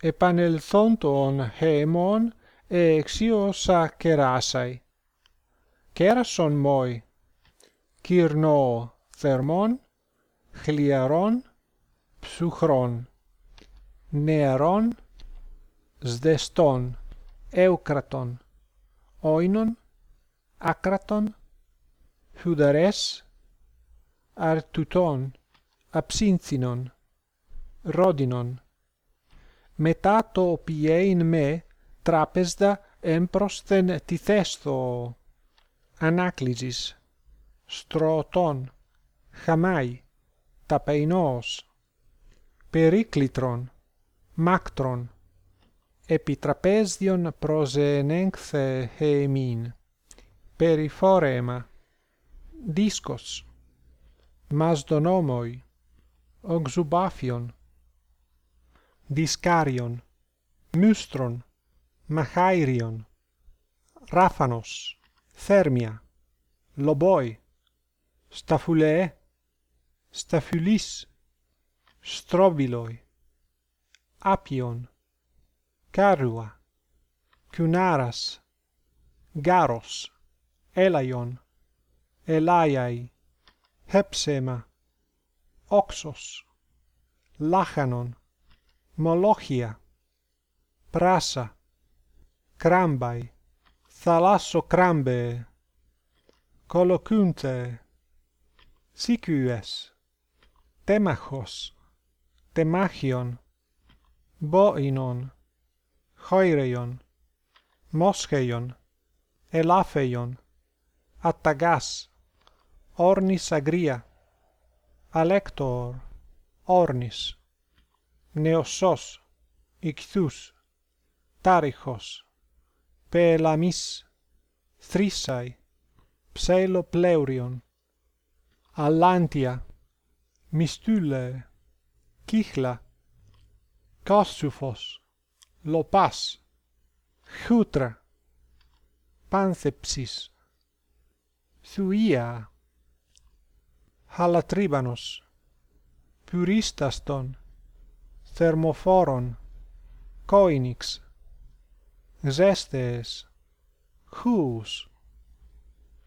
επανελθόντων χαίμων εξίωσα κεράσαι. Κέρασον μόι, κυρνώ θερμόν, χλιαρόν, ψυχρόν, νεαρόν, σδεστόν, έουκρατον, όινον, άκρατον, χουδαρές, αρτουτόν, αψίνθινον, ρόντινον, μετά το πιέιν με τράπεζδα έμπροσθεν τη θέσθο, ανάκληζης, στρωτών, χαμάι, ταπεινός, περίκλητρον, μάκτρον, επιτραπέζιον προσενέγθε χαιμήν, περιφόρεμα, δίσκος, μασδονόμοι, οξουμπάφιον, Discarion, Mystron, Machairion, Raphanos, Thermia, Loboi, Staphylae, Staphylis, Strobiloi, Apion, Carua, Cunaras, Garos, Elaion, Elaiai, Hepsema, Oxos, Lachanon, Molochia, Prasa, Crambai, Thalassocrambe, Colocunte, Sicues, Temachos, Temachion, Boinon, Choireion, Moscheion, Elafeion, Attagas, Ornis agria, Alector, Ornis όρνης, νεοσσός, ικθούς, τάριχος, πελαμής, θρίσαι, ψέλο πλέουριον, αλάντια, μιστούλε, κύχλα, κόσουφος, λοπάς, χούτρα, πάνθεψης, θουία, χαλατρίβανος, πουρίσταστον, thermoforon, κόινιξ, ζέστες, χούς.